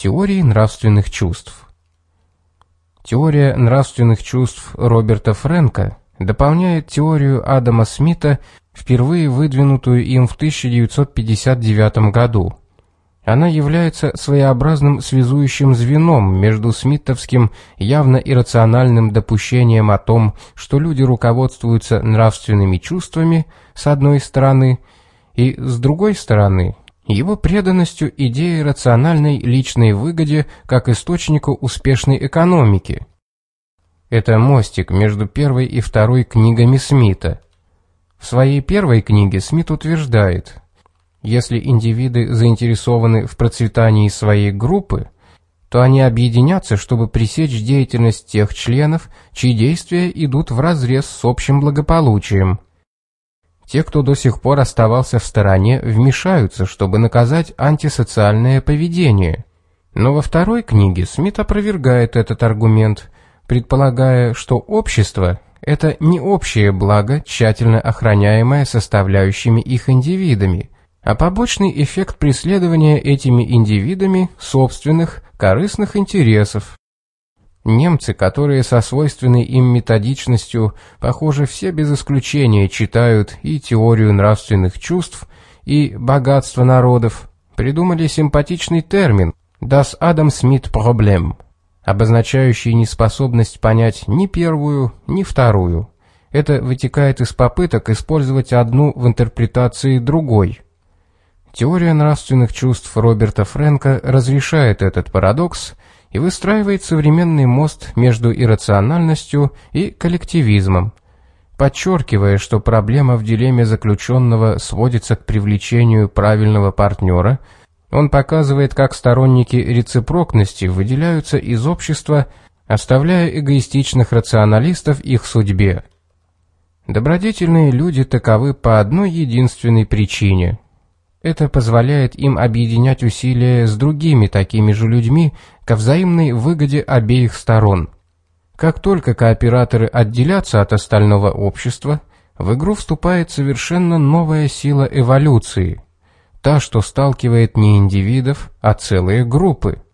Теории нравственных чувств. Теория нравственных чувств Роберта Фрэнка дополняет теорию Адама Смита, впервые выдвинутую им в 1959 году. Она является своеобразным связующим звеном между смитовским явно иррациональным допущением о том, что люди руководствуются нравственными чувствами, с одной стороны, и, с другой стороны, его преданностью идее рациональной личной выгоде как источнику успешной экономики. Это мостик между первой и второй книгами Смита. В своей первой книге Смит утверждает, если индивиды заинтересованы в процветании своей группы, то они объединятся, чтобы пресечь деятельность тех членов, чьи действия идут вразрез с общим благополучием. Те, кто до сих пор оставался в стороне, вмешаются, чтобы наказать антисоциальное поведение. Но во второй книге Смит опровергает этот аргумент, предполагая, что общество – это не общее благо, тщательно охраняемое составляющими их индивидами, а побочный эффект преследования этими индивидами собственных корыстных интересов. Немцы, которые со свойственной им методичностью, похоже, все без исключения читают и теорию нравственных чувств, и богатство народов, придумали симпатичный термин «Das Adam Smith Problem», обозначающий неспособность понять ни первую, ни вторую. Это вытекает из попыток использовать одну в интерпретации другой. Теория нравственных чувств Роберта Фрэнка разрешает этот парадокс – и выстраивает современный мост между иррациональностью и коллективизмом, подчеркивая, что проблема в дилемме заключенного сводится к привлечению правильного партнера, он показывает, как сторонники рецепрокности выделяются из общества, оставляя эгоистичных рационалистов их судьбе. Добродетельные люди таковы по одной единственной причине – это позволяет им объединять усилия с другими такими же людьми ко взаимной выгоде обеих сторон. Как только кооператоры отделятся от остального общества, в игру вступает совершенно новая сила эволюции, та, что сталкивает не индивидов, а целые группы –